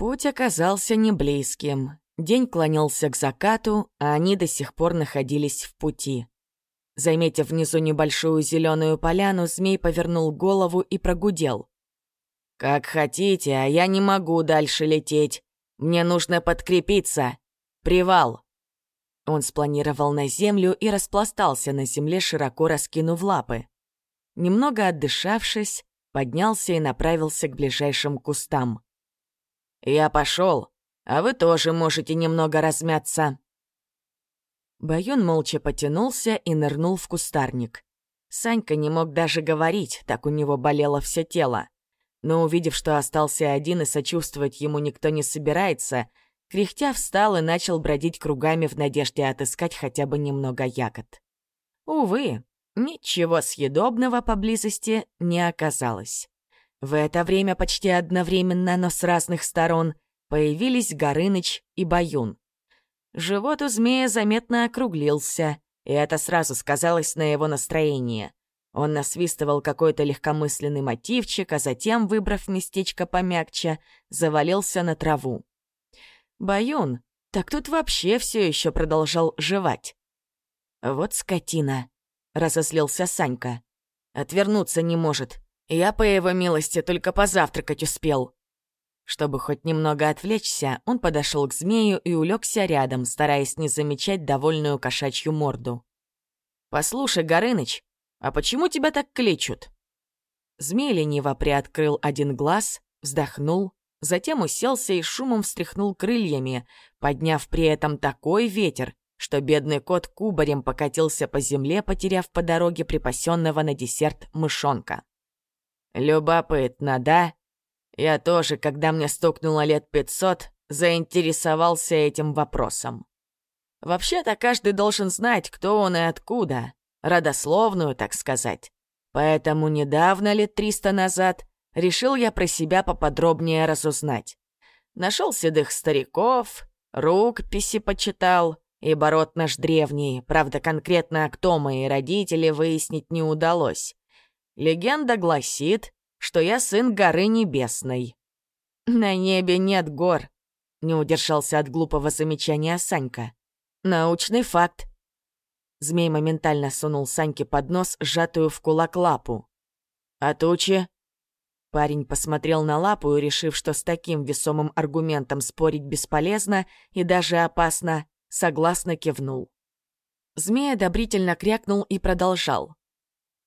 Путь оказался неблизким. День клонился к закату, а они до сих пор находились в пути. Заметив внизу небольшую зеленую поляну, змей повернул голову и прогудел. «Как хотите, а я не могу дальше лететь. Мне нужно подкрепиться. Привал!» Он спланировал на землю и распластался на земле, широко раскинув лапы. Немного отдышавшись, поднялся и направился к ближайшим кустам. «Я пошел, а вы тоже можете немного размяться». Баюн молча потянулся и нырнул в кустарник. Санька не мог даже говорить, так у него болело все тело. Но увидев, что остался один и сочувствовать ему никто не собирается, кряхтя встал и начал бродить кругами в надежде отыскать хотя бы немного ягод. Увы, ничего съедобного поблизости не оказалось. В это время почти одновременно, но с разных сторон, появились Горыныч и Баюн. Живот у змея заметно округлился, и это сразу сказалось на его настроении. Он насвистывал какой-то легкомысленный мотивчик, а затем, выбрав местечко помягче, завалился на траву. Баюн, так тут вообще все еще продолжал жевать. «Вот скотина», — разозлился Санька. «Отвернуться не может. Я, по его милости, только позавтракать успел». Чтобы хоть немного отвлечься, он подошел к змею и улегся рядом, стараясь не замечать довольную кошачью морду. «Послушай, Горыныч, а почему тебя так кличут?» Змей лениво приоткрыл один глаз, вздохнул, затем уселся и шумом встряхнул крыльями, подняв при этом такой ветер, что бедный кот кубарем покатился по земле, потеряв по дороге припасенного на десерт мышонка. «Любопытно, да?» Я тоже, когда мне стукнуло лет пятьсот, заинтересовался этим вопросом. Вообще-то каждый должен знать, кто он и откуда, родословную, так сказать. Поэтому недавно, лет триста назад, решил я про себя поподробнее разузнать. Нашел седых стариков, рукописи почитал, и бород наш древний, правда, конкретно кто мои родители, выяснить не удалось. Легенда гласит, что я сын горы небесной. На небе нет гор, не удержался от глупого замечания Санька. Научный факт. Змей моментально сунул Саньке под нос сжатую в кулак лапу. «А тучи?» Парень посмотрел на лапу и, решив, что с таким весомым аргументом спорить бесполезно и даже опасно, согласно кивнул. Змей одобрительно крякнул и продолжал.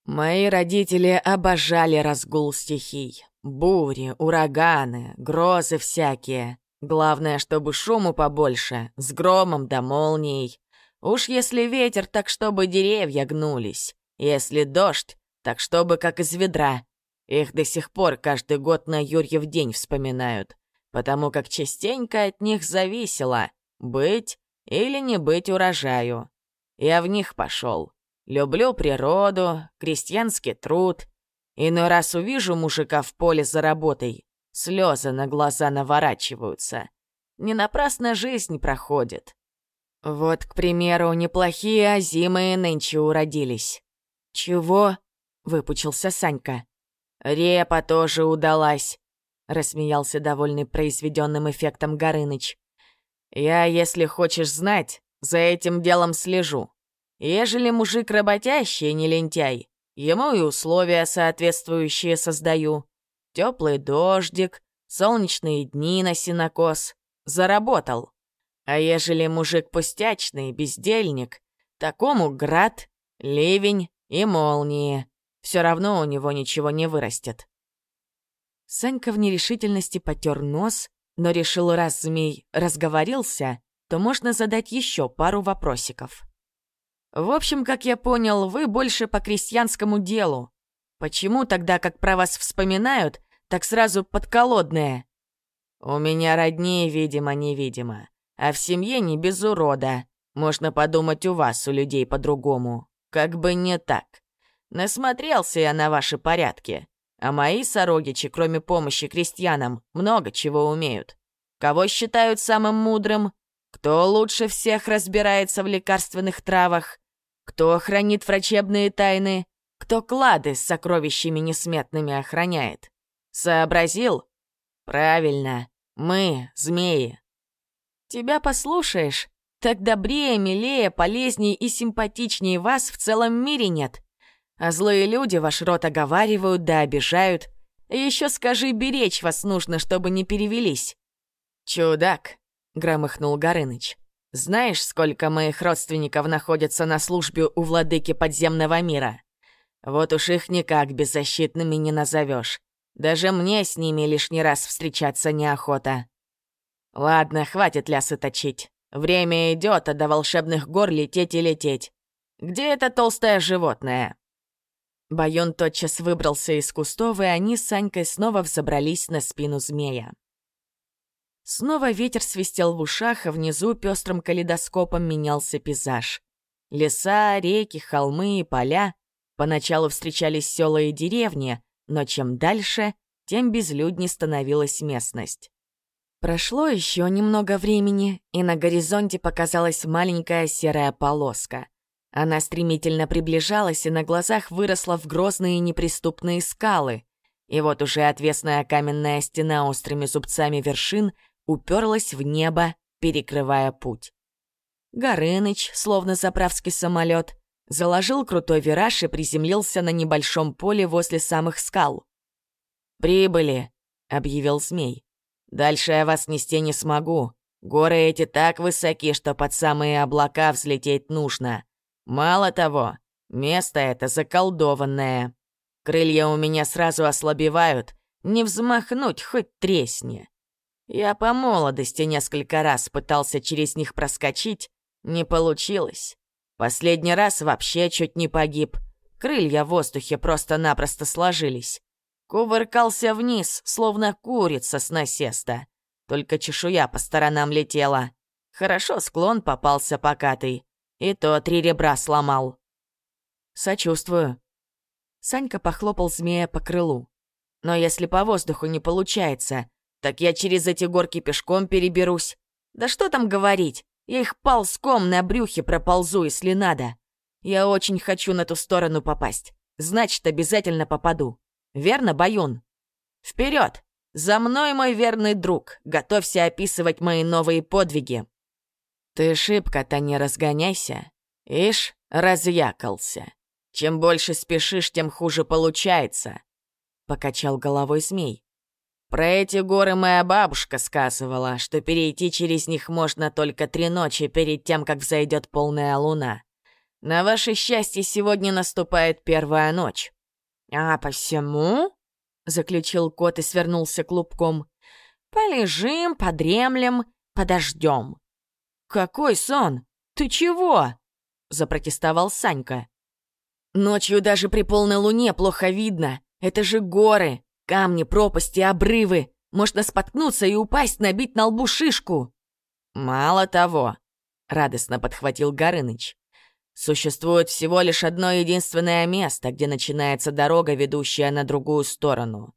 Мои родители обожали разгул стихий. Бури, ураганы, грозы всякие. Главное, чтобы шуму побольше, с громом да молнией. Уж если ветер, так чтобы деревья гнулись. Если дождь, так чтобы как из ведра. Их до сих пор каждый год на Юрьев день вспоминают, потому как частенько от них зависело, быть или не быть урожаю. Я в них пошел. Люблю природу, крестьянский труд. Иной раз увижу мужика в поле за работой, слезы на глаза наворачиваются. Не напрасно жизнь проходит. Вот, к примеру, неплохие озимые нынче уродились. «Чего?» — выпучился Санька. «Репа тоже удалась», — рассмеялся довольный произведенным эффектом Горыныч. «Я, если хочешь знать, за этим делом слежу. Ежели мужик работящий, не лентяй, ему и условия соответствующие создаю. Теплый дождик, солнечные дни на синокос. Заработал. А ежели мужик пустячный, бездельник, такому град, ливень и молнии. Все равно у него ничего не вырастет. Санька в нерешительности потер нос, но решил, раз змей разговорился, то можно задать еще пару вопросиков. В общем, как я понял, вы больше по крестьянскому делу. Почему тогда, как про вас вспоминают, так сразу подколодное? У меня роднее, видимо-невидимо. А в семье не без урода. Можно подумать, у вас, у людей по-другому. Как бы не так. Насмотрелся я на ваши порядки. А мои сородичи, кроме помощи крестьянам, много чего умеют. Кого считают самым мудрым? Кто лучше всех разбирается в лекарственных травах? Кто хранит врачебные тайны? Кто клады с сокровищами несметными охраняет? Сообразил? Правильно. Мы — змеи. Тебя послушаешь, так добрее, милее, полезнее и симпатичнее вас в целом мире нет. А злые люди ваш рот оговаривают да обижают. Еще скажи, беречь вас нужно, чтобы не перевелись. «Чудак», — громыхнул Горыныч. «Знаешь, сколько моих родственников находятся на службе у владыки подземного мира? Вот уж их никак беззащитными не назовешь. Даже мне с ними лишний раз встречаться неохота. Ладно, хватит лясы точить. Время идет, а до волшебных гор лететь и лететь. Где это толстое животное?» Байон тотчас выбрался из кустов, и они с Санькой снова взобрались на спину змея. Снова ветер свистел в ушах, а внизу пестрым калейдоскопом менялся пейзаж. Леса, реки, холмы и поля. Поначалу встречались села и деревни, но чем дальше, тем безлюдней становилась местность. Прошло еще немного времени, и на горизонте показалась маленькая серая полоска. Она стремительно приближалась и на глазах выросла в грозные неприступные скалы. И вот уже отвесная каменная стена острыми зубцами вершин уперлась в небо, перекрывая путь. Горыныч, словно заправский самолет, заложил крутой вираж и приземлился на небольшом поле возле самых скал. «Прибыли», — объявил змей. «Дальше я вас нести не смогу. Горы эти так высоки, что под самые облака взлететь нужно. Мало того, место это заколдованное. Крылья у меня сразу ослабевают, не взмахнуть хоть тресни. Я по молодости несколько раз пытался через них проскочить, не получилось. Последний раз вообще чуть не погиб. Крылья в воздухе просто-напросто сложились. Кувыркался вниз, словно курица с насеста. Только чешуя по сторонам летела. Хорошо склон попался покатый. И то три ребра сломал. Сочувствую. Санька похлопал змея по крылу. Но если по воздуху не получается, так я через эти горки пешком переберусь. Да что там говорить, я их ползком на брюхе проползу, если надо. Я очень хочу на ту сторону попасть. Значит, обязательно попаду. Верно, Баюн? Вперед! За мной, мой верный друг. Готовься описывать мои новые подвиги. Ты шибко-то не разгоняйся. Ишь, разъякался. Чем больше спешишь, тем хуже получается. Покачал головой змей. Про эти горы моя бабушка сказывала, что перейти через них можно только три ночи перед тем, как взойдет полная луна. На ваше счастье, сегодня наступает первая ночь. А посему, — заключил кот и свернулся клубком, — полежим, подремлем, подождем. «Какой сон? Ты чего?» — запротестовал Санька. «Ночью даже при полной луне плохо видно. Это же горы. Камни, пропасти, обрывы. Можно споткнуться и упасть, набить на лбу шишку. Мало того, радостно подхватил Горыныч. Существует всего лишь одно единственное место, где начинается дорога, ведущая на другую сторону.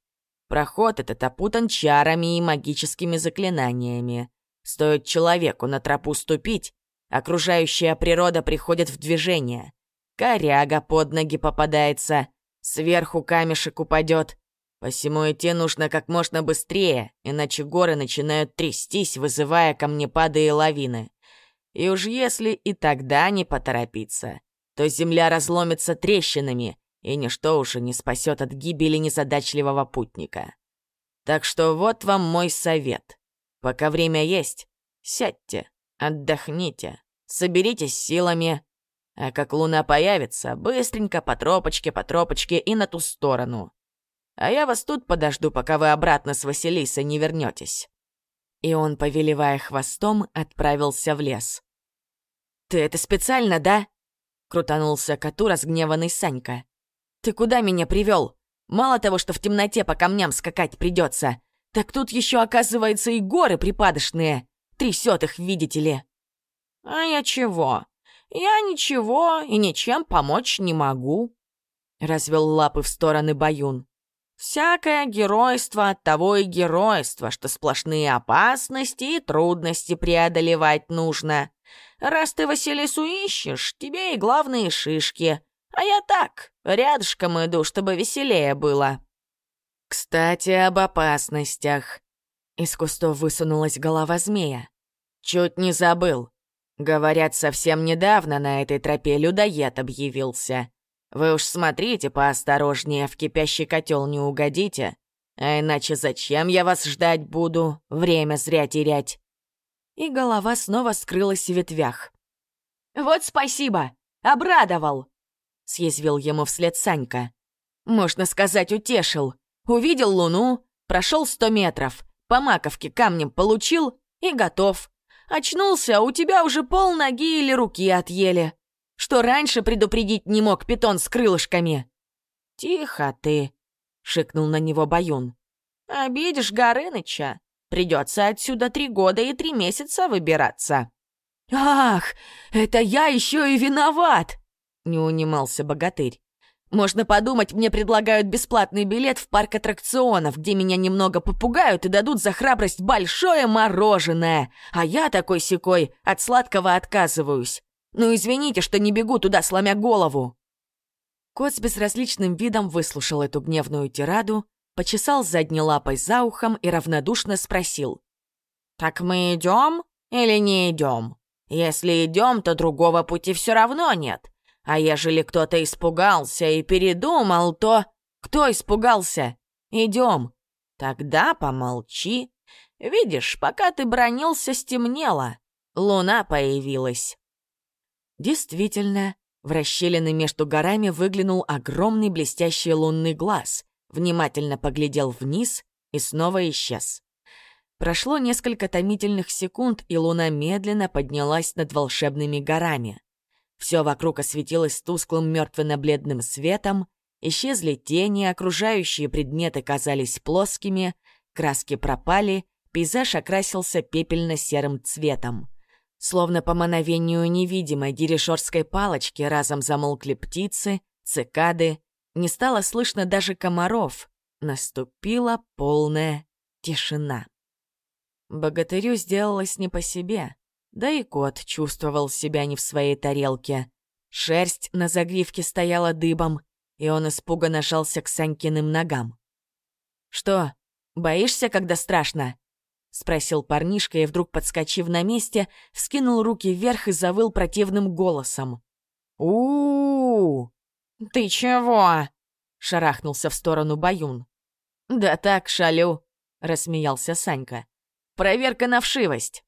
Проход этот опутан чарами и магическими заклинаниями. Стоит человеку на тропу ступить, окружающая природа приходит в движение. Коряга под ноги попадается, сверху камешек упадет, Посему идти нужно как можно быстрее, иначе горы начинают трястись, вызывая камнепады и лавины. И уж если и тогда не поторопиться, то земля разломится трещинами, и ничто уже не спасет от гибели незадачливого путника. Так что вот вам мой совет. Пока время есть, сядьте, отдохните, соберитесь силами, а как луна появится, быстренько по тропочке, по тропочке и на ту сторону. А я вас тут подожду, пока вы обратно с Василисой не вернетесь. И он, повелевая хвостом, отправился в лес. «Ты это специально, да?» — крутанулся коту разгневанный Санька. «Ты куда меня привел? Мало того, что в темноте по камням скакать придется, так тут еще, оказывается, и горы припадочные. Трясет их, видите ли». «А я чего? Я ничего и ничем помочь не могу», — развел лапы в стороны Баюн. Всякое геройство от того и геройство, что сплошные опасности и трудности преодолевать нужно. Раз ты Василису ищешь, тебе и главные шишки. А я так, рядышком иду, чтобы веселее было. Кстати, об опасностях. Из кустов высунулась голова змея. «Чуть не забыл. Говорят, совсем недавно на этой тропе людоед объявился. Вы уж смотрите поосторожнее, в кипящий котел не угодите. А иначе зачем я вас ждать буду? Время зря терять». И голова снова скрылась в ветвях. «Вот спасибо! Обрадовал!» — съязвил ему вслед Санька. «Можно сказать, утешил. Увидел луну, прошел сто метров, по маковке камнем получил и готов. Очнулся, а у тебя уже пол ноги или руки отъели. Что раньше предупредить не мог питон с крылышками?» «Тихо ты», — шикнул на него Баюн. «Обидишь Горыныча. Придется отсюда три года и три месяца выбираться». «Ах, это я еще и виноват!» — не унимался богатырь. Можно подумать, мне предлагают бесплатный билет в парк аттракционов, где меня немного попугают и дадут за храбрость большое мороженое. А я такой-сякой от сладкого отказываюсь. Ну извините, что не бегу туда, сломя голову. Кот с безразличным видом выслушал эту гневную тираду, почесал задней лапой за ухом и равнодушно спросил. «Так мы идем или не идем? Если идем, то другого пути все равно нет. А ежели кто-то испугался и передумал, то... Кто испугался? Идем. Тогда помолчи. Видишь, пока ты бронился, стемнело. Луна появилась. Действительно, в расщелины между горами выглянул огромный блестящий лунный глаз, внимательно поглядел вниз и снова исчез. Прошло несколько томительных секунд, и луна медленно поднялась над волшебными горами. Все вокруг осветилось тусклым мертвенно-бледным светом, исчезли тени, окружающие предметы казались плоскими, краски пропали, пейзаж окрасился пепельно-серым цветом. Словно по мановению невидимой дирижерской палочки разом замолкли птицы, цикады, не стало слышно даже комаров. Наступила полная тишина. Богатырю сделалось не по себе. Да и кот чувствовал себя не в своей тарелке. Шерсть на загривке стояла дыбом, и он испуганно жался к Санькиным ногам. «Что, боишься, когда страшно?» — спросил парнишка и вдруг, подскочив на месте, вскинул руки вверх и завыл противным голосом. у у «Ты чего?» — шарахнулся в сторону Баюн. «Да так, шалю», — рассмеялся Санька. «Проверка на вшивость».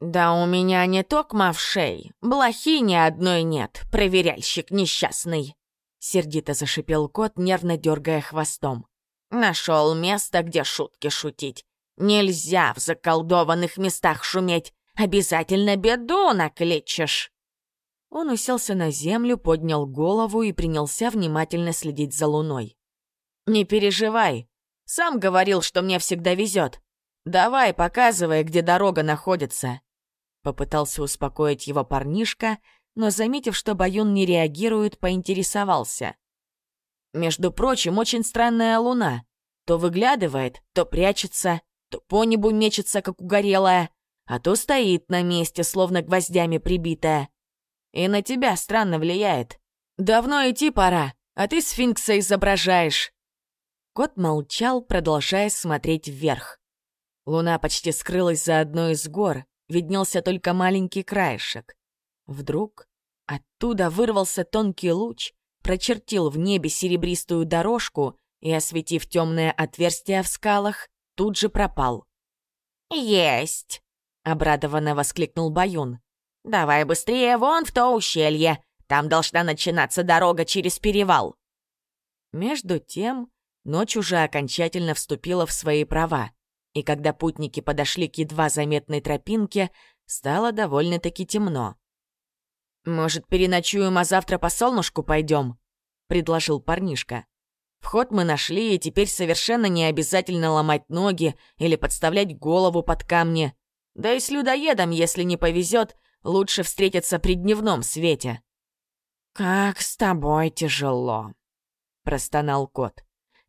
«Да у меня не токма в шей, блохи ни одной нет, проверяльщик несчастный!» Сердито зашипел кот, нервно дергая хвостом. «Нашел место, где шутки шутить. Нельзя в заколдованных местах шуметь, обязательно беду накличешь!» Он уселся на землю, поднял голову и принялся внимательно следить за луной. «Не переживай, сам говорил, что мне всегда везет. Давай, показывай, где дорога находится». Попытался успокоить его парнишка, но, заметив, что Баюн не реагирует, поинтересовался. «Между прочим, очень странная луна. То выглядывает, то прячется, то по небу мечется, как угорелая, а то стоит на месте, словно гвоздями прибитая. И на тебя странно влияет. Давно идти пора, а ты сфинкса изображаешь». Кот молчал, продолжая смотреть вверх. Луна почти скрылась за одной из гор, виднелся только маленький краешек. Вдруг оттуда вырвался тонкий луч, прочертил в небе серебристую дорожку и, осветив темное отверстие в скалах, тут же пропал. «Есть!» — обрадованно воскликнул Баюн. «Давай быстрее вон в то ущелье! Там должна начинаться дорога через перевал!» Между тем, ночь уже окончательно вступила в свои права и когда путники подошли к едва заметной тропинке, стало довольно-таки темно. «Может, переночуем, а завтра по солнышку пойдем?» — предложил парнишка. «Вход мы нашли, и теперь совершенно не обязательно ломать ноги или подставлять голову под камни. Да и с людоедом, если не повезет, лучше встретиться при дневном свете». «Как с тобой тяжело», — простонал кот.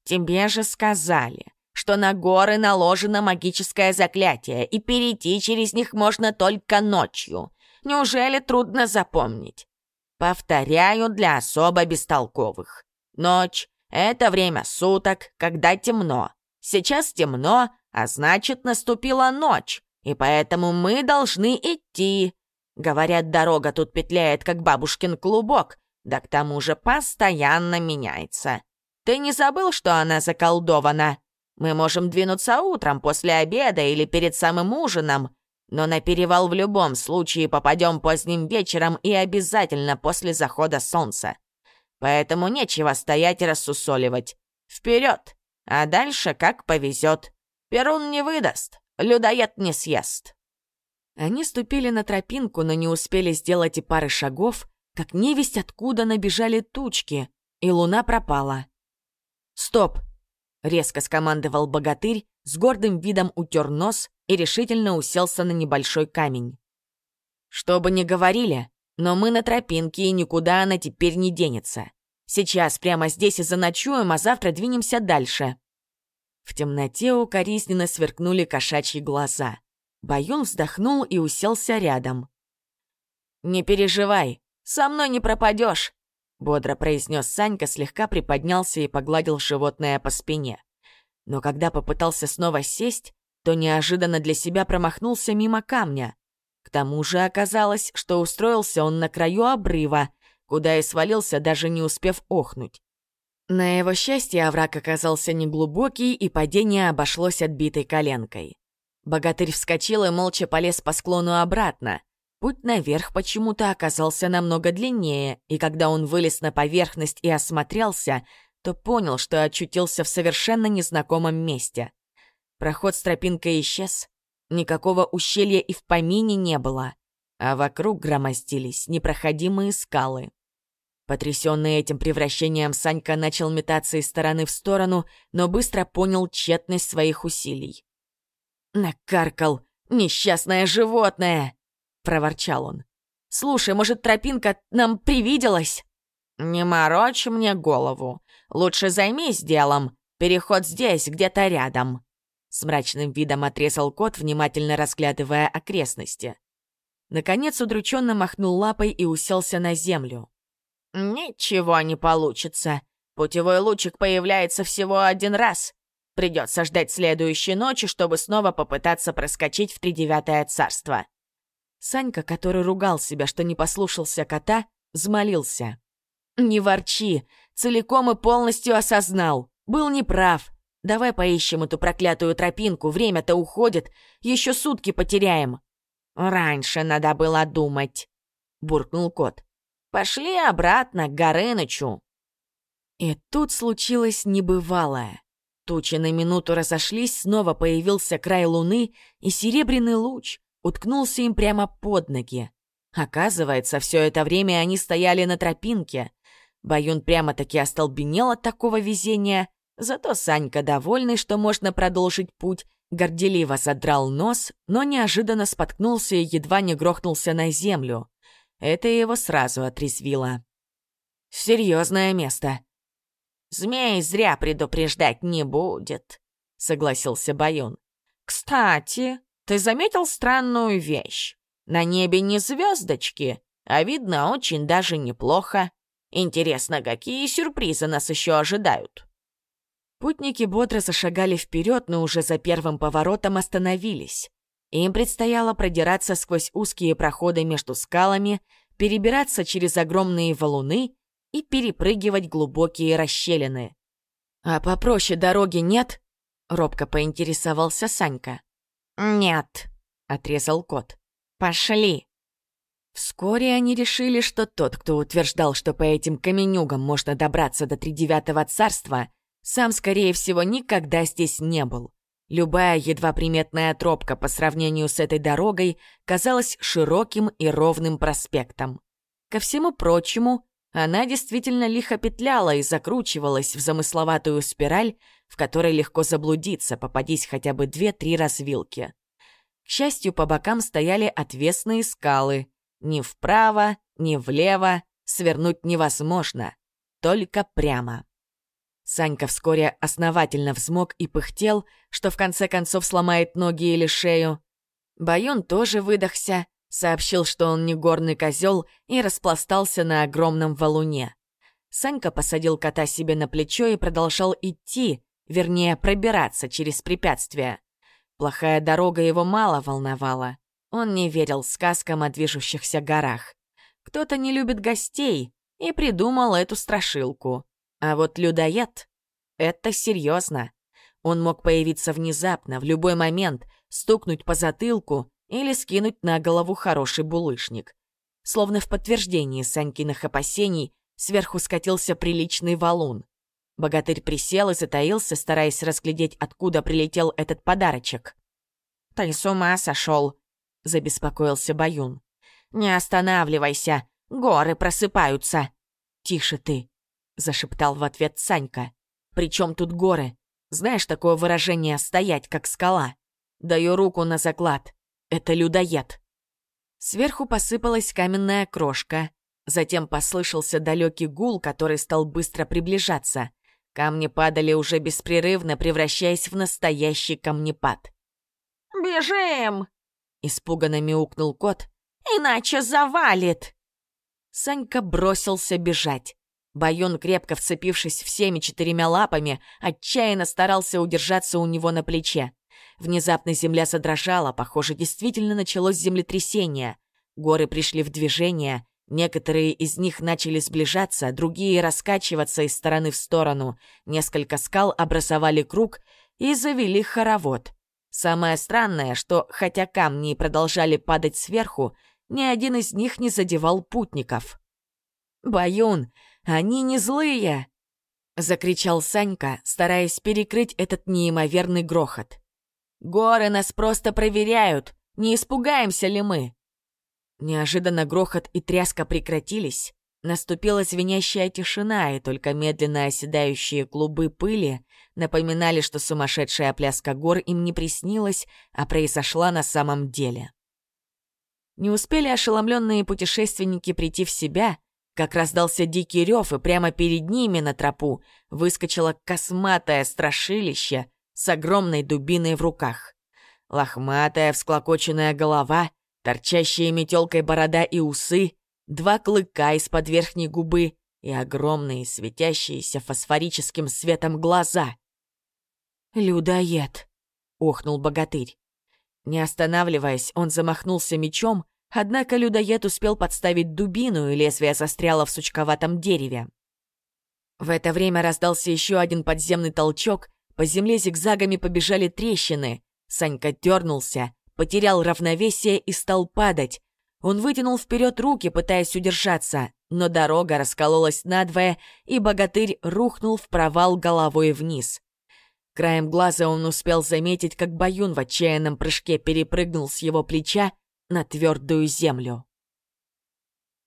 «Тебе же сказали, что на горы наложено магическое заклятие, и перейти через них можно только ночью. Неужели трудно запомнить? Повторяю для особо бестолковых. Ночь — это время суток, когда темно. Сейчас темно, а значит, наступила ночь, и поэтому мы должны идти. Говорят, дорога тут петляет, как бабушкин клубок, да к тому же постоянно меняется. Ты не забыл, что она заколдована? Мы можем двинуться утром, после обеда или перед самым ужином, но на перевал в любом случае попадем поздним вечером и обязательно после захода солнца. Поэтому нечего стоять и рассусоливать. Вперед! А дальше как повезет. Перун не выдаст, людоед не съест. Они ступили на тропинку, но не успели сделать и пары шагов, как невесть откуда набежали тучки, и луна пропала. «Стоп!» — резко скомандовал богатырь, с гордым видом утер нос и решительно уселся на небольшой камень. «Что бы ни говорили, но мы на тропинке, и никуда она теперь не денется. Сейчас прямо здесь и заночуем, а завтра двинемся дальше». В темноте укоризненно сверкнули кошачьи глаза. Баюн вздохнул и уселся рядом. «Не переживай, со мной не пропадешь», — бодро произнес Санька, слегка приподнялся и погладил животное по спине. Но когда попытался снова сесть, то неожиданно для себя промахнулся мимо камня. Тому же оказалось, что устроился он на краю обрыва, куда и свалился, даже не успев охнуть. На его счастье овраг оказался неглубокий, и падение обошлось отбитой коленкой. Богатырь вскочил и молча полез по склону обратно. Путь наверх почему-то оказался намного длиннее, и когда он вылез на поверхность и осмотрелся, то понял, что очутился в совершенно незнакомом месте. Проход с тропинкой исчез, никакого ущелья и в помине не было, а вокруг громоздились непроходимые скалы. Потрясенный этим превращением, Санька начал метаться из стороны в сторону, но быстро понял тщетность своих усилий. «Накаркал! Несчастное животное!» — проворчал он. «Слушай, может, тропинка нам привиделась?» «Не морочь мне голову. Лучше займись делом. Переход здесь, где-то рядом». С мрачным видом отрезал кот, внимательно разглядывая окрестности. Наконец удрученно махнул лапой и уселся на землю. «Ничего не получится. Путевой лучик появляется всего один раз. Придется ждать следующей ночи, чтобы снова попытаться проскочить в тридевятое царство». Санька, который ругал себя, что не послушался кота, взмолился. «Не ворчи, целиком и полностью осознал. Был неправ. Давай поищем эту проклятую тропинку, время-то уходит, еще сутки потеряем». «Раньше надо было думать», — буркнул кот. «Пошли обратно к Горынычу». И тут случилось небывалое. Тучи на минуту разошлись, снова появился край луны, и серебряный луч уткнулся им прямо под ноги. Оказывается, все это время они стояли на тропинке. Баюн прямо-таки остолбенел от такого везения, зато Санька, довольный, что можно продолжить путь, горделиво задрал нос, но неожиданно споткнулся и едва не грохнулся на землю. Это его сразу отрезвило. «Серьезное место», Змей зря предупреждать не будет», — согласился Баюн. «Кстати, ты заметил странную вещь? На небе не звездочки, а видно очень даже неплохо. Интересно, какие сюрпризы нас еще ожидают?» Путники бодро зашагали вперед, но уже за первым поворотом остановились. Им предстояло продираться сквозь узкие проходы между скалами, перебираться через огромные валуны и перепрыгивать глубокие расщелины. «А попроще дороги нет?» — робко поинтересовался Санька. «Нет», — отрезал кот. «Пошли». Вскоре они решили, что тот, кто утверждал, что по этим каменюгам можно добраться до Тридевятого царства, сам, скорее всего, никогда здесь не был. Любая едва приметная тропка по сравнению с этой дорогой казалась широким и ровным проспектом. Ко всему прочему, она действительно лихо петляла и закручивалась в замысловатую спираль, в которой легко заблудиться, попадись хотя бы две-три развилки. К счастью, по бокам стояли отвесные скалы. Ни вправо, ни влево свернуть невозможно, только прямо. Санька вскоре основательно взмок и пыхтел, что в конце концов сломает ноги или шею. Баюн тоже выдохся, Сообщил, что он не горный козел и распластался на огромном валуне. Санька посадил кота себе на плечо и продолжал идти, вернее, пробираться через препятствия. плохая дорога его мало волновала. Он не верил сказкам о движущихся горах. Кто-то не любит гостей и придумал эту страшилку. А вот людоед — это серьезно. Он мог появиться внезапно, в любой момент, стукнуть по затылку или скинуть на голову хороший булыжник. Словно в подтверждении Санькиных опасений сверху скатился приличный валун. Богатырь присел и затаился, стараясь разглядеть, откуда прилетел этот подарочек. «Ты с ума сошел!» — забеспокоился Баюн. «Не останавливайся! Горы просыпаются!» «Тише ты!» — зашептал в ответ Санька. «При чем тут горы? Знаешь такое выражение «стоять, как скала»? Даю руку на заклад. Это людоед». Сверху посыпалась каменная крошка. Затем послышался далекий гул, который стал быстро приближаться. Камни падали уже беспрерывно, превращаясь в настоящий камнепад. «Бежим!» — испуганно мяукнул кот. «Иначе завалит!» Санька бросился бежать. Байон, крепко вцепившись всеми четырьмя лапами, отчаянно старался удержаться у него на плече. Внезапно земля задрожала, похоже, действительно началось землетрясение. Горы пришли в движение, некоторые из них начали сближаться, другие раскачиваться из стороны в сторону. Несколько скал образовали круг и завели хоровод. Самое странное, что хотя камни продолжали падать сверху, ни один из них не задевал путников. «Баюн, они не злые!» — закричал Санька, стараясь перекрыть этот неимоверный грохот. «Горы нас просто проверяют, не испугаемся ли мы?» Неожиданно грохот и тряска прекратились, наступила звенящая тишина, и только медленно оседающие клубы пыли напоминали, что сумасшедшая пляска гор им не приснилась, а произошла на самом деле. Не успели ошеломленные путешественники прийти в себя, как раздался дикий рев, и прямо перед ними на тропу выскочило косматое страшилище с огромной дубиной в руках. Лохматая всклокоченная голова, торчащие метелкой борода и усы, два клыка из-под верхней губы и огромные светящиеся фосфорическим светом глаза. «Людоед!» — охнул богатырь. Не останавливаясь, он замахнулся мечом, Однако людоед успел подставить дубину, и лезвие застряло в сучковатом дереве. В это время раздался еще один подземный толчок, по земле зигзагами побежали трещины. Санька дернулся, потерял равновесие и стал падать. Он вытянул вперед руки, пытаясь удержаться, но дорога раскололась надвое, и богатырь рухнул в провал головой вниз. Краем глаза он успел заметить, как Баюн в отчаянном прыжке перепрыгнул с его плеча на твердую землю.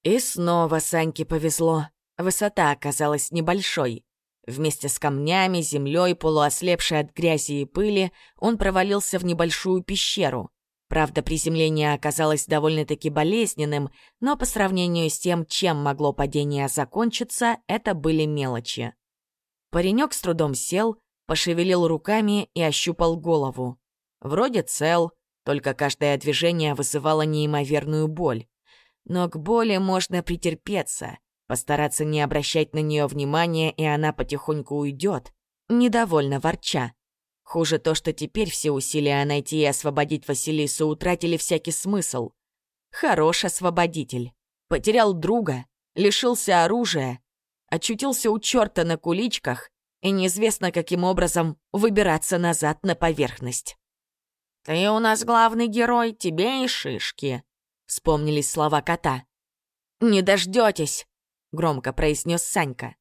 И снова Саньке повезло. Высота оказалась небольшой. Вместе с камнями, землей, полуослепшей от грязи и пыли, он провалился в небольшую пещеру. Правда, приземление оказалось довольно-таки болезненным, но по сравнению с тем, чем могло падение закончиться, это были мелочи. Паренек с трудом сел, пошевелил руками и ощупал голову. Вроде цел, только каждое движение вызывало неимоверную боль. Но к боли можно претерпеться, постараться не обращать на нее внимания, и она потихоньку уйдет, недовольно ворча. Хуже то, что теперь все усилия найти и освободить Василису утратили всякий смысл. Хорош освободитель. Потерял друга, лишился оружия, очутился у черта на куличках и неизвестно каким образом выбираться назад на поверхность. «Ты у нас главный герой, тебе и шишки», — вспомнились слова кота. «Не дождетесь», — громко произнес Санька.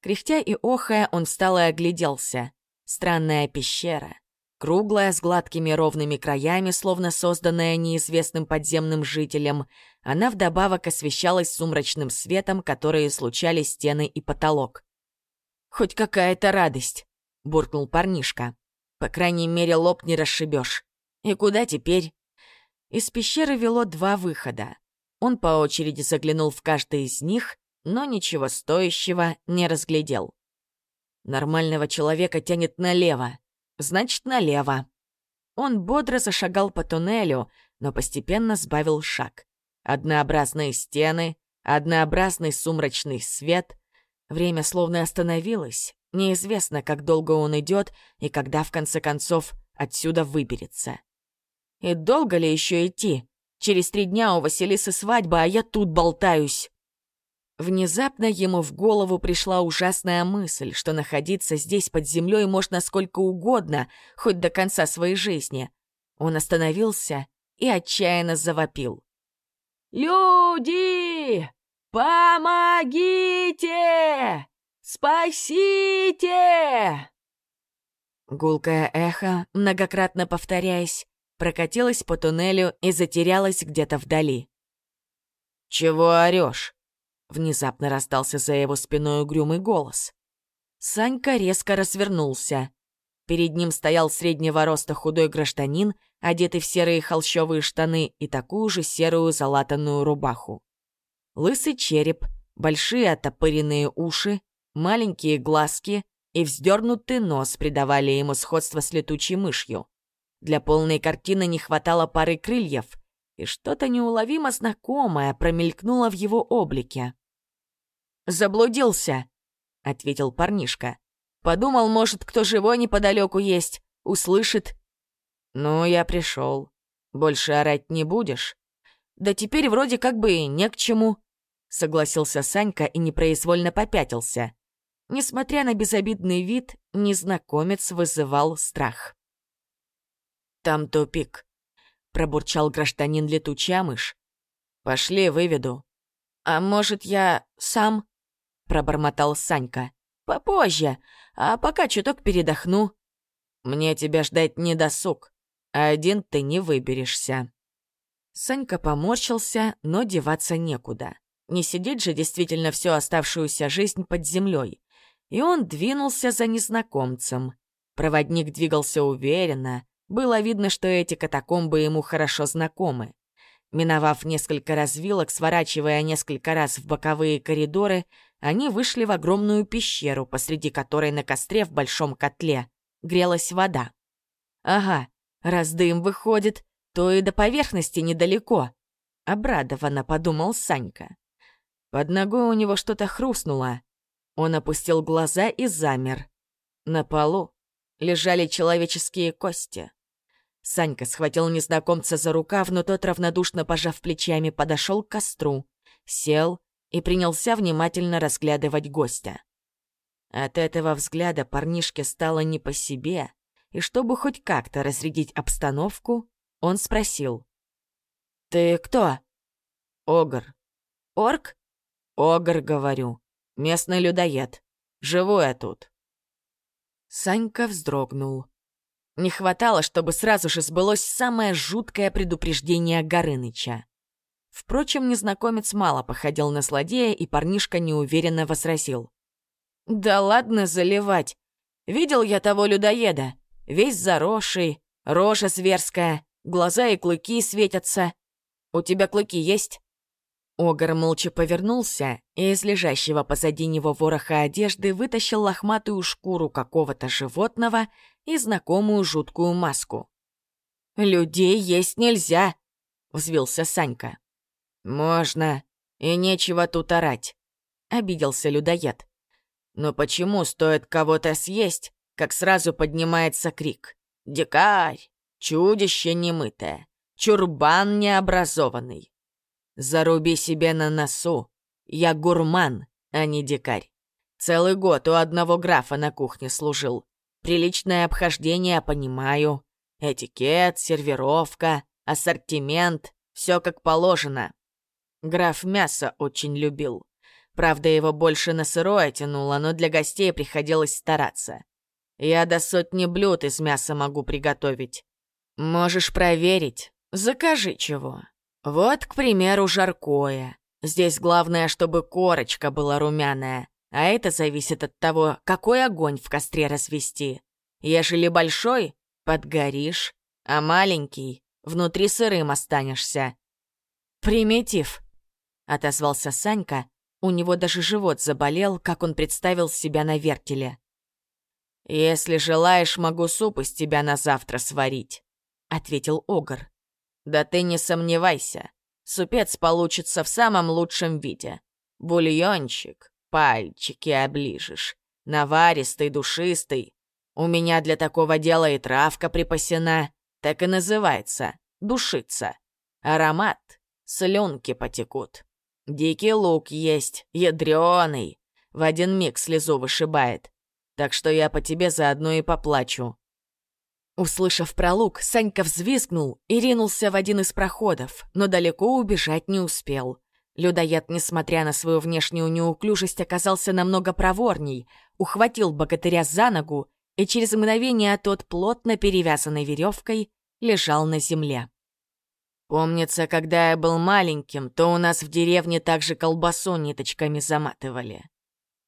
Кряхтя и охая, он встал и огляделся. Странная пещера. Круглая, с гладкими ровными краями, словно созданная неизвестным подземным жителем, она вдобавок освещалась сумрачным светом, который излучали стены и потолок. «Хоть какая-то радость», — буркнул парнишка. «По крайней мере, лоб не расшибешь. И куда теперь? Из пещеры вело два выхода. Он по очереди заглянул в каждый из них, но ничего стоящего не разглядел. Нормального человека тянет налево, значит, налево. Он бодро зашагал по туннелю, но постепенно сбавил шаг. Однообразные стены, однообразный сумрачный свет. Время словно остановилось. Неизвестно, как долго он идет и когда, в конце концов, отсюда выберется. И долго ли еще идти? Через три дня у Василисы свадьба, а я тут болтаюсь. Внезапно ему в голову пришла ужасная мысль, что находиться здесь под землей можно сколько угодно, хоть до конца своей жизни. Он остановился и отчаянно завопил. «Люди! Помогите! Спасите!» Гулкое эхо, многократно повторяясь, прокатилось по туннелю и затерялось где-то вдали. «Чего орёшь?» Внезапно раздался за его спиной угрюмый голос. Санька резко развернулся. Перед ним стоял среднего роста худой гражданин, одетый в серые холщовые штаны и такую же серую залатанную рубаху. Лысый череп, большие отопыренные уши, маленькие глазки и вздернутый нос придавали ему сходство с летучей мышью. Для полной картины не хватало пары крыльев, и что-то неуловимо знакомое промелькнуло в его облике. «Заблудился», — ответил парнишка. «Подумал, может, кто живой неподалеку есть, услышит». «Ну, я пришел. Больше орать не будешь?» «Да теперь вроде как бы не к чему», — согласился Санька и непроизвольно попятился. Несмотря на безобидный вид, незнакомец вызывал страх. «Там тупик», — пробурчал гражданин летучая мышь. «Пошли, выведу». «А может, я сам?» пробормотал Санька. «Попозже, а пока чуток передохну». «Мне тебя ждать не досуг, а один ты не выберешься». Санька поморщился, но деваться некуда. Не сидеть же действительно всю оставшуюся жизнь под землей. И он двинулся за незнакомцем. Проводник двигался уверенно. Было видно, что эти катакомбы ему хорошо знакомы. Миновав несколько развилок, сворачивая несколько раз в боковые коридоры, они вышли в огромную пещеру, посреди которой на костре в большом котле грелась вода. Ага, раз дым выходит, то и до поверхности недалеко. Обрадованно подумал Санька. Под ногой у него что-то хрустнуло. Он опустил глаза и замер. На полу лежали человеческие кости. Санька схватил незнакомца за рукав, но тот, равнодушно пожав плечами, подошел к костру, сел и принялся внимательно разглядывать гостя. От этого взгляда парнишке стало не по себе, и чтобы хоть как-то разрядить обстановку, он спросил. «Ты кто?» «Огр». «Орк?» «Огр, говорю. Местный людоед. Живу я тут». Санька вздрогнул. Не хватало, чтобы сразу же сбылось самое жуткое предупреждение Горыныча. Впрочем, незнакомец мало походил на злодея, и парнишка неуверенно возразил. «Да ладно заливать. Видел я того людоеда. Весь заросший, рожа зверская, глаза и клыки светятся. У тебя клыки есть?» Огар молча повернулся и из лежащего позади него вороха одежды вытащил лохматую шкуру какого-то животного и знакомую жуткую маску. «Людей есть нельзя!» — взвился Санька. «Можно, и нечего тут орать», — обиделся людоед. «Но почему стоит кого-то съесть, как сразу поднимается крик? Дикарь! Чудище немытое! Чурбан необразованный! Заруби себе на носу! Я гурман, а не дикарь. Целый год у одного графа на кухне служил. Приличное обхождение понимаю. Этикет, сервировка, ассортимент — все как положено. Граф мясо очень любил. Правда, его больше на сырое тянуло, но для гостей приходилось стараться. Я до сотни блюд из мяса могу приготовить. Можешь проверить. Закажи чего. Вот, к примеру, жаркое. Здесь главное, чтобы корочка была румяная, а это зависит от того, какой огонь в костре развести. Ежели большой — подгоришь, а маленький — внутри сырым останешься. Примитив. — отозвался Санька. У него даже живот заболел, как он представил себя на вертеле. «Если желаешь, могу суп из тебя на завтра сварить», — ответил Огр. «Да ты не сомневайся, супец получится в самом лучшем виде. Бульончик, пальчики оближешь, наваристый, душистый. У меня для такого дела и травка припасена, так и называется — душица. Аромат, слюнки потекут. Дикий лук есть, ядрёный, в один миг слезу вышибает. Так что я по тебе заодно и поплачу. Услышав про лук, Санька взвизгнул и ринулся в один из проходов, но далеко убежать не успел. Людоед, несмотря на свою внешнюю неуклюжесть, оказался намного проворней, ухватил богатыря за ногу, и через мгновение тот, плотно перевязанной веревкой, лежал на земле. Помнится, когда я был маленьким, то у нас в деревне также колбасу ниточками заматывали.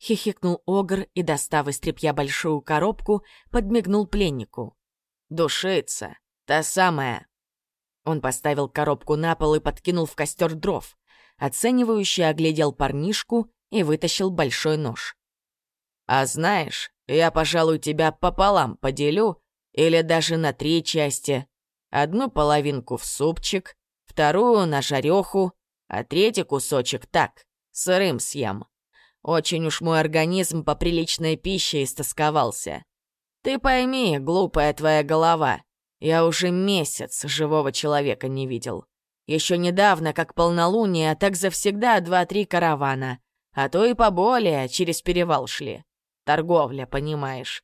Хихикнул Огр и, достав из тряпья большую коробку, подмигнул пленнику. «Душица, та самая». Он поставил коробку на пол и подкинул в костер дров. Оценивающе оглядел парнишку и вытащил большой нож. «А знаешь, я, пожалуй, тебя пополам поделю или даже на три части. Одну половинку в супчик, вторую на жареху, а третий кусочек так, сырым съем. Очень уж мой организм по приличной пище истосковался. Ты пойми, глупая твоя голова, я уже месяц живого человека не видел. Еще недавно, как полнолуние, так завсегда два-три каравана, а то и поболее через перевал шли. Торговля, понимаешь.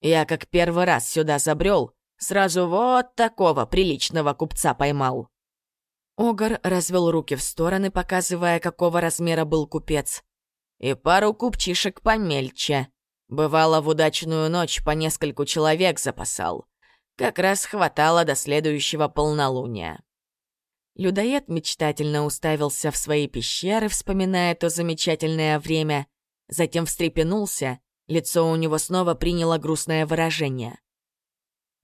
Я как первый раз сюда забрел, сразу вот такого приличного купца поймал. Огар развел руки в стороны, показывая, какого размера был купец и пару купчишек помельче. Бывало, в удачную ночь по нескольку человек запасал. Как раз хватало до следующего полнолуния. Людоед мечтательно уставился в свои пещеры, вспоминая то замечательное время, затем встрепенулся, лицо у него снова приняло грустное выражение.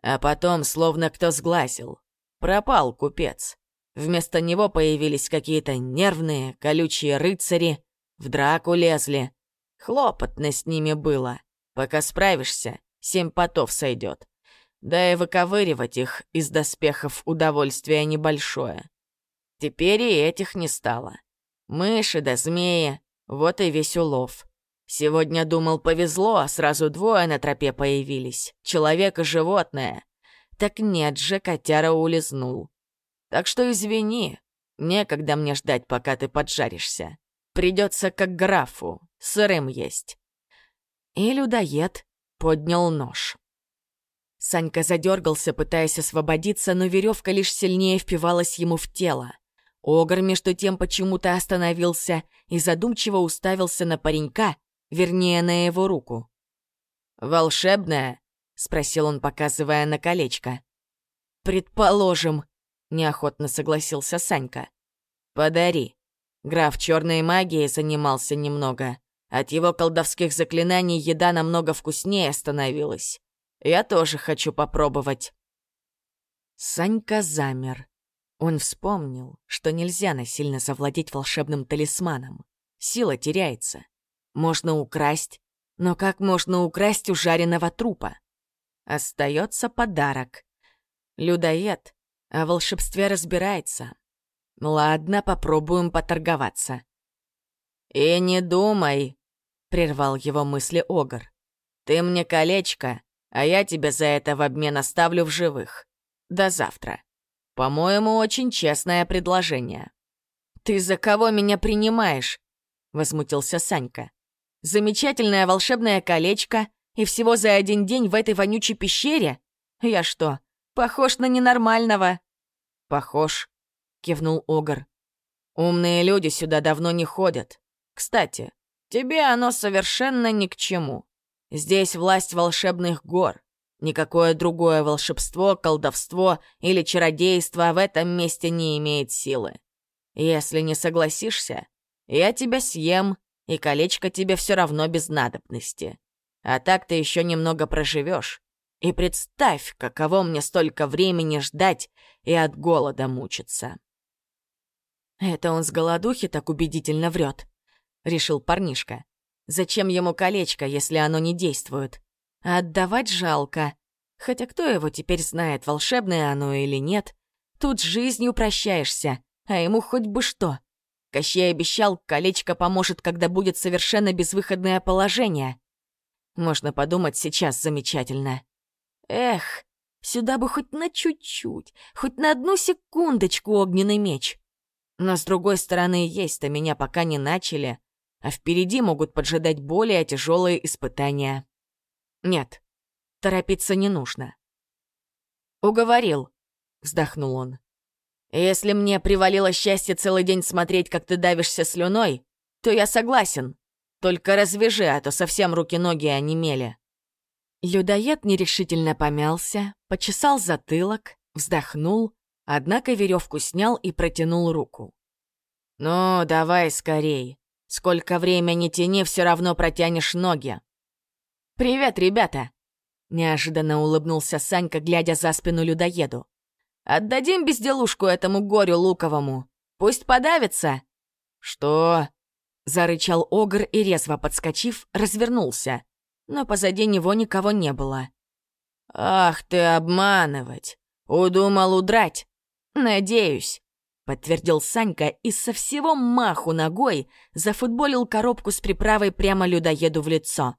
А потом, словно кто сглазил, пропал купец. Вместо него появились какие-то нервные, колючие рыцари, в драку лезли. Хлопотно с ними было. Пока справишься, семь потов сойдет. Да и выковыривать их из доспехов удовольствие небольшое. Теперь и этих не стало. Мыши да змеи, вот и весь улов. Сегодня думал, повезло, а сразу двое на тропе появились. Человек и животное. Так нет же, котяра улизнул. Так что извини, некогда мне ждать, пока ты поджаришься. Придется как графу, сырым есть. И людоед поднял нож. Санька задергался, пытаясь освободиться, но веревка лишь сильнее впивалась ему в тело. Огр между тем почему-то остановился и задумчиво уставился на паренька, вернее, на его руку. «Волшебная?» — спросил он, показывая на колечко. «Предположим», — неохотно согласился Санька. «Подари». Граф черной магией занимался немного. От его колдовских заклинаний еда намного вкуснее становилась. Я тоже хочу попробовать. Санька замер. Он вспомнил, что нельзя насильно завладеть волшебным талисманом. Сила теряется. Можно украсть, но как можно украсть у жареного трупа? Остается подарок. Людоед о волшебстве разбирается, Ладно, попробуем поторговаться. «И не думай», — прервал его мысли Огр. «Ты мне колечко, а я тебе за это в обмен оставлю в живых. До завтра. По-моему, очень честное предложение». «Ты за кого меня принимаешь?» — возмутился Санька. «Замечательное волшебное колечко, и всего за один день в этой вонючей пещере? Я что, похож на ненормального?» «Похож», кивнул Огар. «Умные люди сюда давно не ходят. Кстати, тебе оно совершенно ни к чему. Здесь власть волшебных гор. Никакое другое волшебство, колдовство или чародейство в этом месте не имеет силы. Если не согласишься, я тебя съем, и колечко тебе все равно без надобности. А так ты еще немного проживешь. И представь, каково мне столько времени ждать и от голода мучиться. «Это он с голодухи так убедительно врет», — решил парнишка. «Зачем ему колечко, если оно не действует? А отдавать жалко. Хотя кто его теперь знает, волшебное оно или нет? Тут жизнью прощаешься, а ему хоть бы что. Кощей обещал, колечко поможет, когда будет совершенно безвыходное положение. Можно подумать, сейчас замечательно. Эх, сюда бы хоть на чуть-чуть, хоть на одну секундочку огненный меч. Но с другой стороны, есть-то меня пока не начали, а впереди могут поджидать более тяжелые испытания. Нет, торопиться не нужно. «Уговорил», — вздохнул он. «Если мне привалило счастье целый день смотреть, как ты давишься слюной, то я согласен. Только развяжи, а то совсем руки-ноги онемели». Людоед нерешительно помялся, почесал затылок, вздохнул, однако веревку снял и протянул руку. «Ну, давай скорей. Сколько времени тяни, все равно протянешь ноги». «Привет, ребята!» Неожиданно улыбнулся Санька, глядя за спину людоеду. «Отдадим безделушку этому горю луковому. Пусть подавится!» «Что?» Зарычал Огр и, резво подскочив, развернулся. Но позади него никого не было. «Ах ты, обманывать! Удумал удрать! Надеюсь!» Подтвердил Санька и со всего маху ногой зафутболил коробку с приправой прямо людоеду в лицо.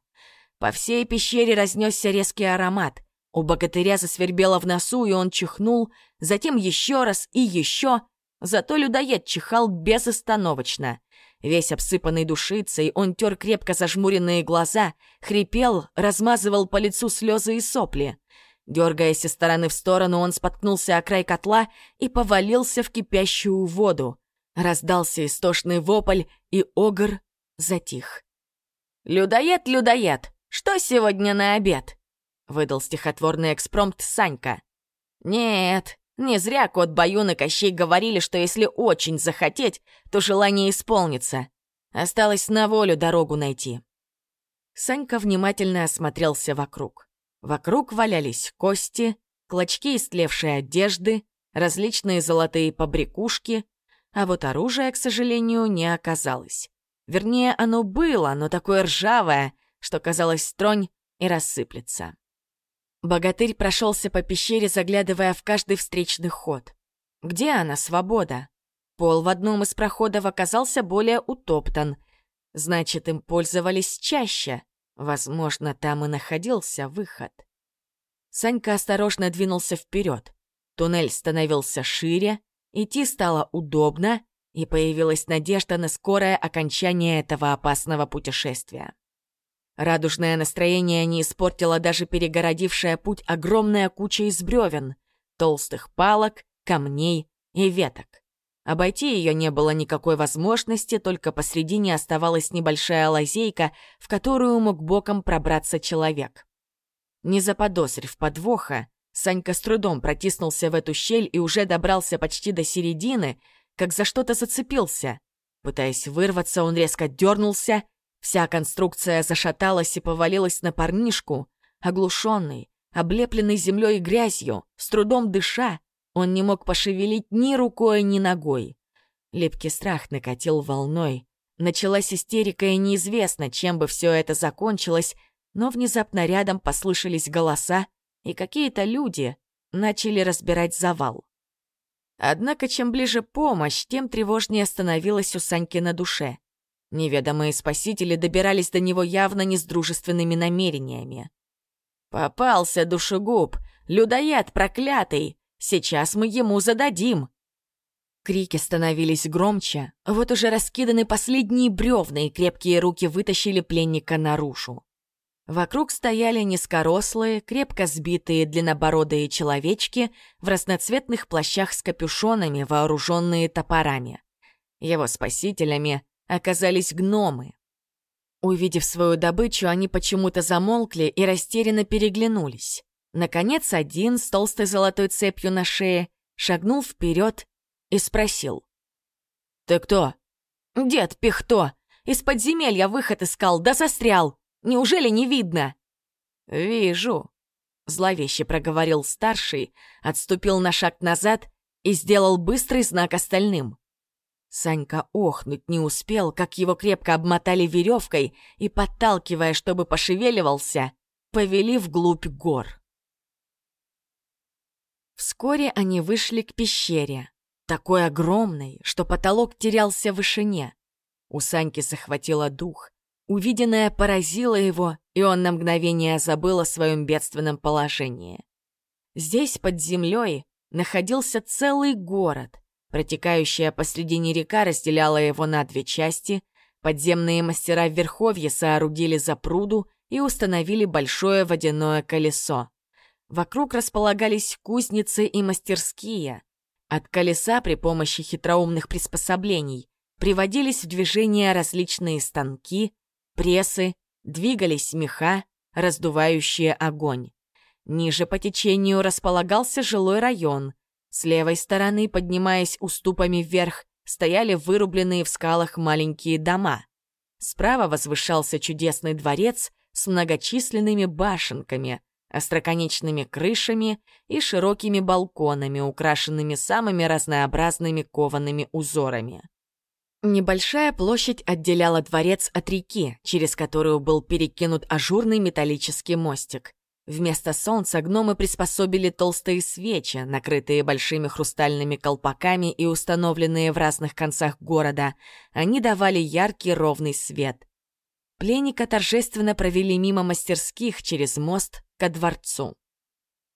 По всей пещере разнесся резкий аромат. У богатыря засвербело в носу, и он чихнул, затем еще раз и еще. Зато людоед чихал безостановочно. Весь обсыпанный душицей, он тер крепко зажмуренные глаза, хрипел, размазывал по лицу слезы и сопли. Дергаясь из стороны в сторону, он споткнулся о край котла и повалился в кипящую воду. Раздался истошный вопль, и огр затих. «Людоед, людоед, что сегодня на обед?» — выдал стихотворный экспромт Санька. «Нет, не зря кот Баюн и Кощей говорили, что если очень захотеть, то желание исполнится. Осталось на волю дорогу найти. Санька внимательно осмотрелся вокруг. Вокруг валялись кости, клочки истлевшей одежды, различные золотые побрякушки, а вот оружия, к сожалению, не оказалось. Вернее, оно было, но такое ржавое, что казалось стронь и рассыплется. Богатырь прошелся по пещере, заглядывая в каждый встречный ход. Где она, свобода? Пол в одном из проходов оказался более утоптан. Значит, им пользовались чаще. Возможно, там и находился выход. Санька осторожно двинулся вперед. Туннель становился шире, идти стало удобно, и появилась надежда на скорое окончание этого опасного путешествия. Радужное настроение не испортило даже перегородившая путь огромная куча из бревен, толстых палок, камней и веток. Обойти ее не было никакой возможности, только посредине оставалась небольшая лазейка, в которую мог боком пробраться человек. Не заподозрив подвоха, Санька с трудом протиснулся в эту щель и уже добрался почти до середины, как за что-то зацепился. Пытаясь вырваться, он резко дернулся Вся конструкция зашаталась и повалилась на парнишку. Оглушенный, облепленный землей и грязью, с трудом дыша, он не мог пошевелить ни рукой, ни ногой. Липкий страх накатил волной. Началась истерика, и неизвестно, чем бы все это закончилось, но внезапно рядом послышались голоса, и какие-то люди начали разбирать завал. Однако, чем ближе помощь, тем тревожнее становилась у Саньки на душе. Неведомые спасители добирались до него явно не с дружественными намерениями. «Попался душегуб! Людоед проклятый! Сейчас мы ему зададим!» Крики становились громче, вот уже раскиданы последние бревна, и крепкие руки вытащили пленника наружу. Вокруг стояли низкорослые, крепко сбитые длиннобородые человечки в разноцветных плащах с капюшонами, вооруженные топорами. Его спасителями оказались гномы. Увидев свою добычу, они почему-то замолкли и растерянно переглянулись. Наконец, один с толстой золотой цепью на шее шагнул вперед и спросил. «Ты кто?» «Дед Пихто! Из подземелья выход искал, да застрял! Неужели не видно?» «Вижу», — зловеще проговорил старший, отступил на шаг назад и сделал быстрый знак остальным. Санька охнуть не успел, как его крепко обмотали веревкой и, подталкивая, чтобы пошевеливался, повели вглубь гор. Вскоре они вышли к пещере, такой огромной, что потолок терялся в вышине. У Саньки захватило дух. Увиденное поразило его, и он на мгновение забыл о своем бедственном положении. Здесь, под землей, находился целый город. Протекающая посредине река разделяла его на две части. Подземные мастера в Верховье соорудили запруду и установили большое водяное колесо. Вокруг располагались кузницы и мастерские. От колеса при помощи хитроумных приспособлений приводились в движение различные станки, прессы, двигались меха, раздувающие огонь. Ниже по течению располагался жилой район. С левой стороны, поднимаясь уступами вверх, стояли вырубленные в скалах маленькие дома. Справа возвышался чудесный дворец с многочисленными башенками, остроконечными крышами и широкими балконами, украшенными самыми разнообразными коваными узорами. Небольшая площадь отделяла дворец от реки, через которую был перекинут ажурный металлический мостик. Вместо солнца гномы приспособили толстые свечи, накрытые большими хрустальными колпаками и установленные в разных концах города. Они давали яркий ровный свет. Пленника торжественно провели мимо мастерских через мост ко дворцу.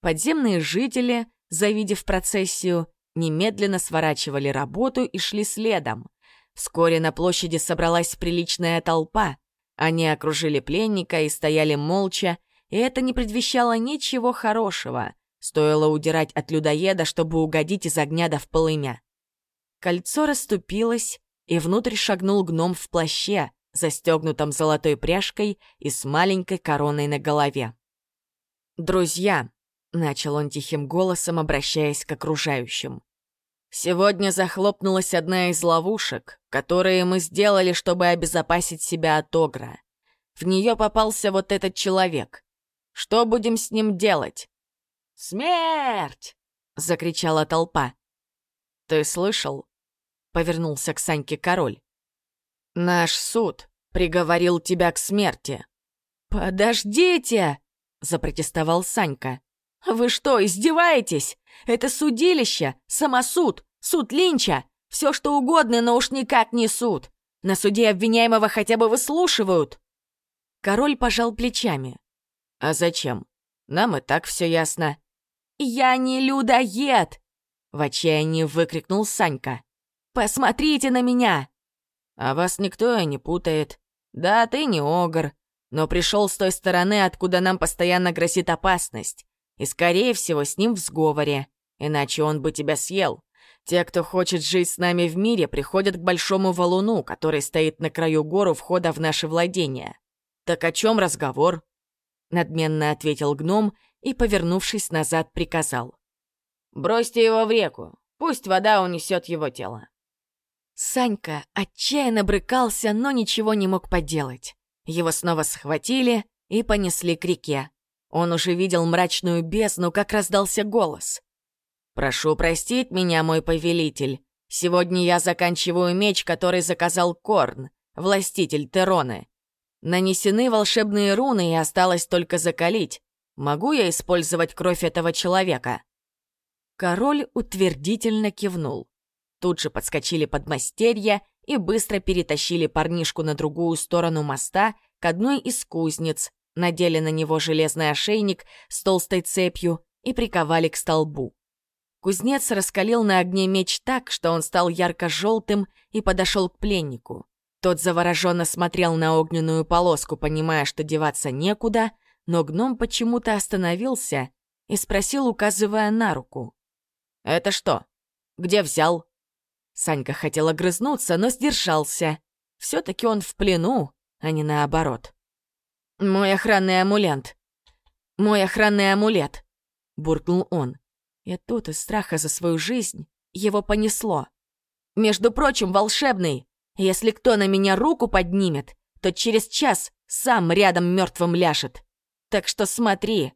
Подземные жители, завидев процессию, немедленно сворачивали работу и шли следом. Вскоре на площади собралась приличная толпа. Они окружили пленника и стояли молча, и это не предвещало ничего хорошего. Стоило удирать от людоеда, чтобы угодить из огня до в полымя. Кольцо расступилось, и внутрь шагнул гном в плаще, застегнутом золотой пряжкой и с маленькой короной на голове. «Друзья», — начал он тихим голосом, обращаясь к окружающим, «сегодня захлопнулась одна из ловушек, которые мы сделали, чтобы обезопасить себя от Огра. В нее попался вот этот человек. Что будем с ним делать?» «Смерть!» — закричала толпа. «Ты слышал?» — повернулся к Саньке король. «Наш суд приговорил тебя к смерти». «Подождите!» — запротестовал Санька. «Вы что, издеваетесь? Это судилище, самосуд, суд Линча, все что угодно, но уж никак не суд. На суде обвиняемого хотя бы выслушивают». Король пожал плечами. «А зачем? Нам и так все ясно». «Я не людоед!» — в отчаянии выкрикнул Санька. «Посмотрите на меня!» «А вас никто и не путает. Да, ты не огр, но пришел с той стороны, откуда нам постоянно грозит опасность. И, скорее всего, с ним в сговоре, иначе он бы тебя съел. Те, кто хочет жить с нами в мире, приходят к большому валуну, который стоит на краю гору входа в наше владение. Так о чем разговор? надменно ответил гном и, повернувшись назад, приказал. «Бросьте его в реку, пусть вода унесет его тело». Санька отчаянно брыкался, но ничего не мог поделать. Его снова схватили и понесли к реке. Он уже видел мрачную бездну, как раздался голос. «Прошу простить меня, мой повелитель. Сегодня я заканчиваю меч, который заказал Корн, властитель Тероны. Нанесены волшебные руны, и осталось только закалить. Могу я использовать кровь этого человека?» Король утвердительно кивнул. Тут же подскочили подмастерья и быстро перетащили парнишку на другую сторону моста к одной из кузнец, надели на него железный ошейник с толстой цепью и приковали к столбу. Кузнец раскалил на огне меч так, что он стал ярко-желтым и подошел к пленнику. Тот завороженно смотрел на огненную полоску, понимая, что деваться некуда, но гном почему-то остановился и спросил, указывая на руку. «Это что? Где взял?» Санька хотел огрызнуться, но сдержался. Все-таки он в плену, а не наоборот. «Мой охранный амулет! Мой охранный амулет!» — буркнул он. И тут из страха за свою жизнь его понесло. «Между прочим, волшебный! Если кто на меня руку поднимет, то через час сам рядом мертвым ляжет. Так что смотри».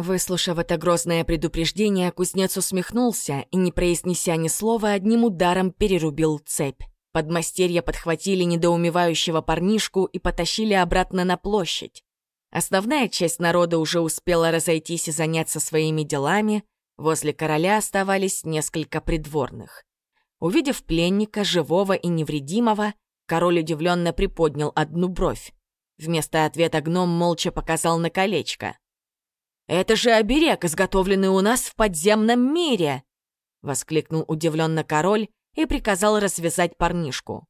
Выслушав это грозное предупреждение, кузнец усмехнулся и, не произнеся ни слова, одним ударом перерубил цепь. Подмастерья подхватили недоумевающего парнишку и потащили обратно на площадь. Основная часть народа уже успела разойтись и заняться своими делами, возле короля оставались несколько придворных. Увидев пленника, живого и невредимого, Король удивленно приподнял одну бровь. Вместо ответа гном молча показал на колечко. «Это же оберег, изготовленный у нас в подземном мире!» — воскликнул удивленно король и приказал развязать парнишку.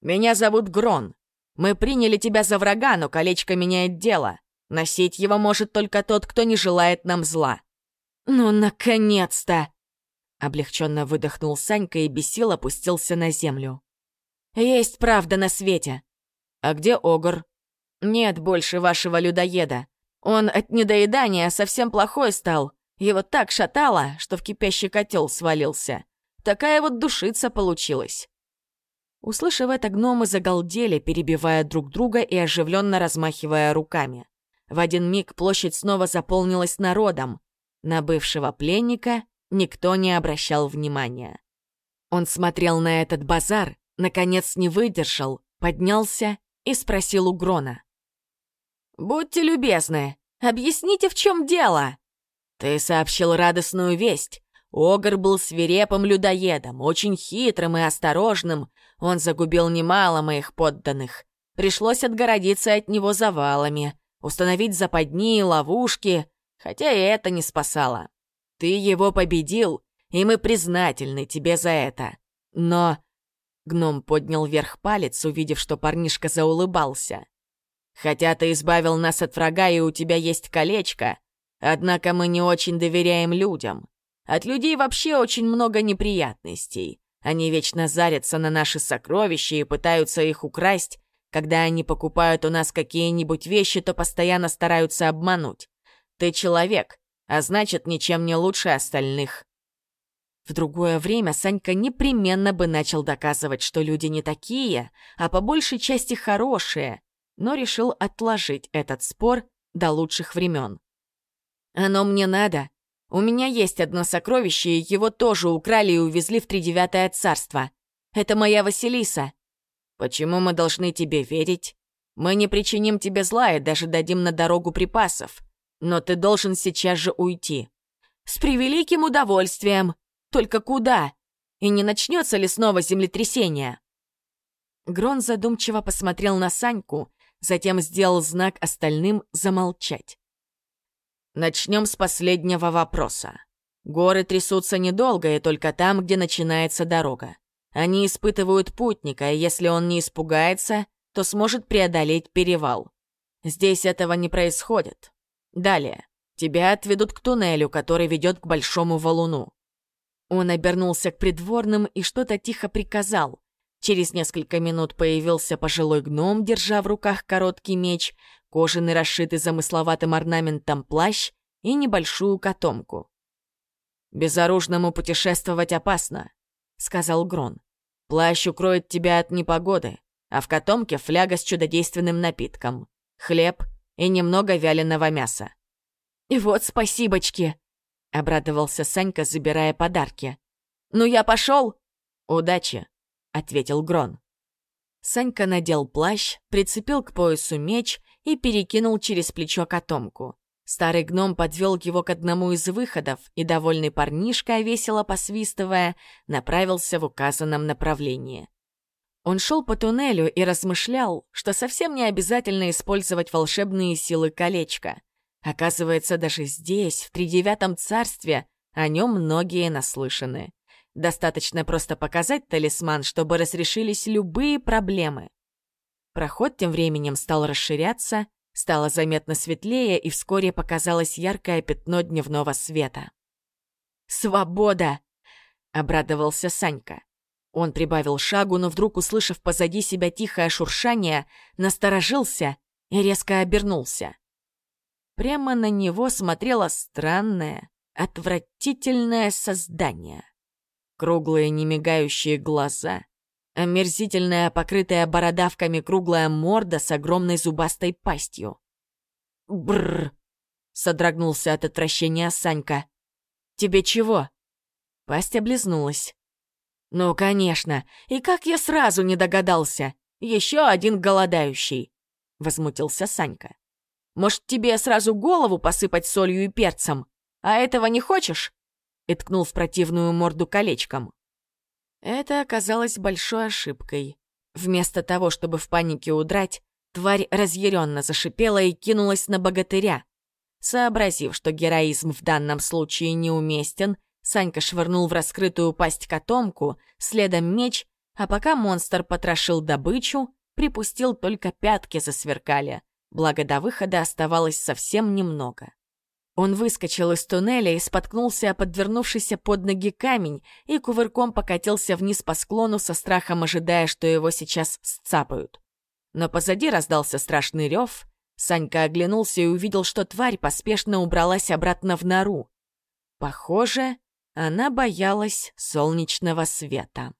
«Меня зовут Грон. Мы приняли тебя за врага, но колечко меняет дело. Носить его может только тот, кто не желает нам зла». «Ну, наконец-то!» Облегченно выдохнул Санька и без сил опустился на землю. «Есть правда на свете!» «А где Огр?» «Нет больше вашего людоеда. Он от недоедания совсем плохой стал. Его так шатало, что в кипящий котел свалился. Такая вот душица получилась». Услышав это, гномы загалдели, перебивая друг друга и оживленно размахивая руками. В один миг площадь снова заполнилась народом. На бывшего пленника никто не обращал внимания. Он смотрел на этот базар, наконец не выдержал, поднялся и спросил у Грона. «Будьте любезны, объясните, в чем дело?» «Ты сообщил радостную весть. Огр был свирепым людоедом, очень хитрым и осторожным. Он загубил немало моих подданных. Пришлось отгородиться от него завалами, установить западни и ловушки, хотя и это не спасало. Ты его победил, и мы признательны тебе за это. Но...» Гном поднял вверх палец, увидев, что парнишка заулыбался. «Хотя ты избавил нас от врага, и у тебя есть колечко, однако мы не очень доверяем людям. От людей вообще очень много неприятностей. Они вечно зарятся на наши сокровища и пытаются их украсть. Когда они покупают у нас какие-нибудь вещи, то постоянно стараются обмануть. Ты человек, а значит, ничем не лучше остальных. В другое время Санька непременно бы начал доказывать, что люди не такие, а по большей части хорошие, но решил отложить этот спор до лучших времен. «Оно мне надо. У меня есть одно сокровище, и его тоже украли и увезли в Тридевятое царство. Это моя Василиса. Почему мы должны тебе верить? Мы не причиним тебе зла и даже дадим на дорогу припасов. Но ты должен сейчас же уйти. С превеликим удовольствием. Только куда? И не начнется ли снова землетрясение? Грон задумчиво посмотрел на Саньку, затем сделал знак остальным замолчать. Начнем с последнего вопроса. Горы трясутся недолго и только там, где начинается дорога. Они испытывают путника, и если он не испугается, то сможет преодолеть перевал. Здесь этого не происходит. Далее. Тебя отведут к туннелю, который ведет к большому валуну. Он обернулся к придворным и что-то тихо приказал. Через несколько минут появился пожилой гном, держа в руках короткий меч, кожаный расшитый замысловатым орнаментом плащ и небольшую котомку. «Безоружному путешествовать опасно», — сказал Грон. «Плащ укроет тебя от непогоды, а в котомке фляга с чудодейственным напитком, хлеб и немного вяленого мяса. «И вот спасибочки!» — обрадовался Санька, забирая подарки. «Ну я пошел!» «Удачи!» — ответил Грон. Санька надел плащ, прицепил к поясу меч и перекинул через плечо котомку. Старый гном подвел его к одному из выходов, и довольный парнишка, весело посвистывая, направился в указанном направлении. Он шел по туннелю и размышлял, что совсем не обязательно использовать волшебные силы колечка. Оказывается, даже здесь, в Тридевятом царстве, о нем многие наслышаны. Достаточно просто показать талисман, чтобы разрешились любые проблемы. Проход тем временем стал расширяться, стало заметно светлее, и вскоре показалось яркое пятно дневного света. «Свобода!» — обрадовался Санька. Он прибавил шагу, но вдруг, услышав позади себя тихое шуршание, насторожился и резко обернулся. Прямо на него смотрело странное, отвратительное создание. Круглые немигающие глаза, омерзительная, покрытая бородавками круглая морда с огромной зубастой пастью. Бррр! содрогнулся от отвращения Санька. «Тебе чего?» Пасть облизнулась. «Ну, конечно. И как я сразу не догадался? Еще один голодающий!» — возмутился Санька. «Может, тебе сразу голову посыпать солью и перцем? А этого не хочешь?» И ткнул в противную морду колечком. Это оказалось большой ошибкой. Вместо того, чтобы в панике удрать, тварь разъяренно зашипела и кинулась на богатыря. Сообразив, что героизм в данном случае неуместен, Санька швырнул в раскрытую пасть котомку, следом меч, а пока монстр потрошил добычу, припустил только пятки засверкали, благо до выхода оставалось совсем немного. Он выскочил из туннеля и споткнулся о подвернувшийся под ноги камень и кувырком покатился вниз по склону со страхом, ожидая, что его сейчас сцапают. Но позади раздался страшный рев. Санька оглянулся и увидел, что тварь поспешно убралась обратно в нору. Похоже, она боялась солнечного света.